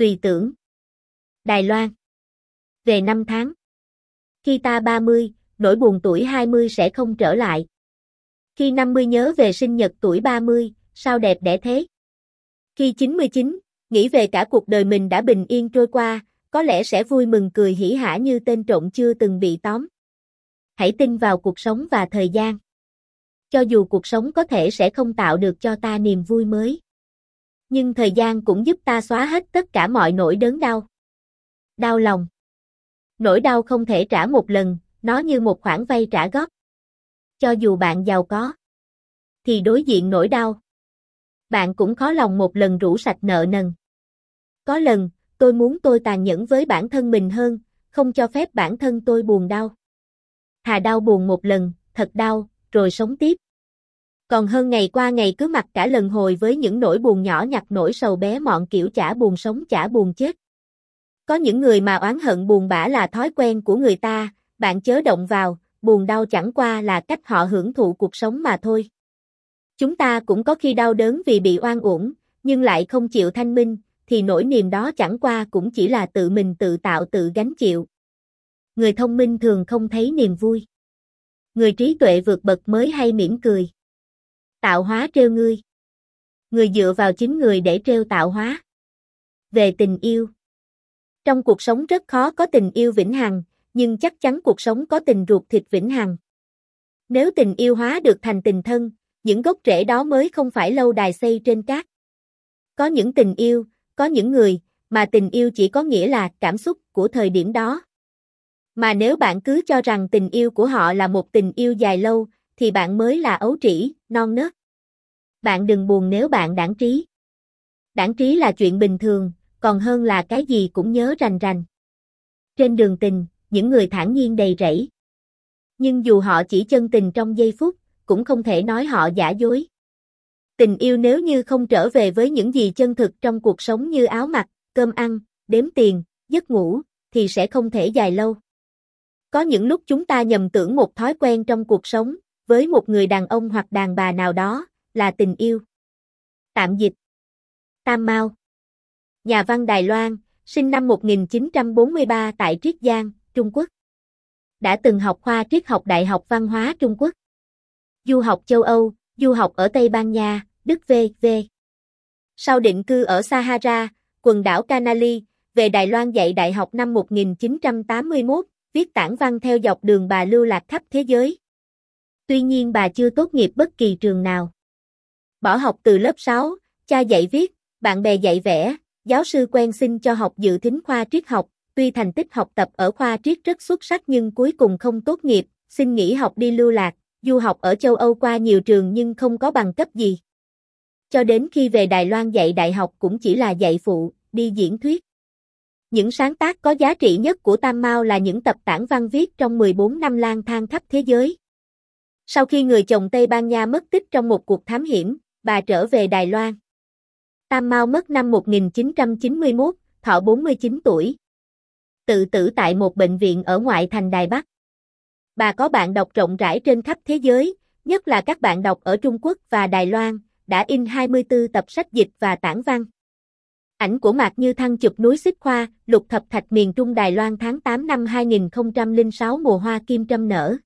Tùy tưởng. Đài Loan. Về năm tháng. Khi ta 30, nỗi buồn tuổi 20 sẽ không trở lại. Khi 50 nhớ về sinh nhật tuổi 30, sao đẹp đẽ thế. Khi 99, nghĩ về cả cuộc đời mình đã bình yên trôi qua, có lẽ sẽ vui mừng cười hỉ hả như tên trộm chưa từng bị tóm. Hãy tin vào cuộc sống và thời gian. Cho dù cuộc sống có thể sẽ không tạo được cho ta niềm vui mới. Nhưng thời gian cũng giúp ta xóa hết tất cả mọi nỗi đớn đau. Đau lòng. Nỗi đau không thể trả một lần, nó như một khoản vay trả góp. Cho dù bạn giàu có, thì đối diện nỗi đau. Bạn cũng khó lòng một lần rũ sạch nợ nần. Có lần, tôi muốn tôi tàn nhẫn với bản thân mình hơn, không cho phép bản thân tôi buồn đau. Thà đau buồn một lần, thật đau, rồi sống tiếp. Còn hơn ngày qua ngày cứ mặc cả lần hồi với những nỗi buồn nhỏ nhặt nỗi sầu bé mọn kiểu chả buồn sống chả buồn chết. Có những người mà oán hận buồn bã là thói quen của người ta, bạn chớ động vào, buồn đau chẳng qua là cách họ hưởng thụ cuộc sống mà thôi. Chúng ta cũng có khi đau đớn vì bị oan uổng, nhưng lại không chịu thanh minh, thì nỗi niềm đó chẳng qua cũng chỉ là tự mình tự tạo tự gánh chịu. Người thông minh thường không thấy niềm vui. Người trí tuệ vượt bậc mới hay mỉm cười. Tạo hóa trêu ngươi. Người dựa vào chính người để trêu tạo hóa. Về tình yêu. Trong cuộc sống rất khó có tình yêu vĩnh hằng, nhưng chắc chắn cuộc sống có tình ruột thịt vĩnh hằng. Nếu tình yêu hóa được thành tình thân, những gốc rễ đó mới không phải lâu đài xây trên cát. Có những tình yêu, có những người, mà tình yêu chỉ có nghĩa là cảm xúc của thời điểm đó. Mà nếu bạn cứ cho rằng tình yêu của họ là một tình yêu dài lâu, thì bạn mới là ấu trĩ, non nớt. Bạn đừng buồn nếu bạn đảng trí. Đảng trí là chuyện bình thường, còn hơn là cái gì cũng nhớ rành rành. Trên đường tình, những người thản nhiên đầy rẫy. Nhưng dù họ chỉ chân tình trong giây phút, cũng không thể nói họ giả dối. Tình yêu nếu như không trở về với những gì chân thực trong cuộc sống như áo mặc, cơm ăn, đếm tiền, giấc ngủ, thì sẽ không thể dài lâu. Có những lúc chúng ta nhầm tưởng một thói quen trong cuộc sống, với một người đàn ông hoặc đàn bà nào đó, là tình yêu. Tạm dịch Tam Mao Nhà văn Đài Loan, sinh năm 1943 tại Triết Giang, Trung Quốc. Đã từng học khoa triết học Đại học Văn hóa Trung Quốc. Du học châu Âu, du học ở Tây Ban Nha, Đức V.V. Sau định cư ở Sahara, quần đảo Canali về Đài Loan dạy đại học năm 1981, viết tản văn theo dọc đường bà lưu lạc khắp thế giới. Tuy nhiên bà chưa tốt nghiệp bất kỳ trường nào. Bỏ học từ lớp 6, cha dạy viết, bạn bè dạy vẽ, giáo sư quen xin cho học dự thính khoa triết học, tuy thành tích học tập ở khoa triết rất xuất sắc nhưng cuối cùng không tốt nghiệp, xin nghỉ học đi lưu lạc, du học ở châu Âu qua nhiều trường nhưng không có bằng cấp gì. Cho đến khi về Đài Loan dạy đại học cũng chỉ là dạy phụ, đi diễn thuyết. Những sáng tác có giá trị nhất của Tam Mao là những tập tản văn viết trong 14 năm lang thang khắp thế giới. Sau khi người chồng Tây Ban Nha mất tích trong một cuộc thám hiểm, bà trở về Đài Loan. Tam Mao mất năm 1991, thọ 49 tuổi. Tự tử tại một bệnh viện ở ngoại thành Đài Bắc. Bà có bạn đọc rộng rãi trên khắp thế giới, nhất là các bạn đọc ở Trung Quốc và Đài Loan, đã in 24 tập sách dịch và tản văn. Ảnh của Mạc Như Thăng chụp núi Xích Khoa, lục thập thạch miền Trung Đài Loan tháng 8 năm 2006 mùa hoa kim trâm nở.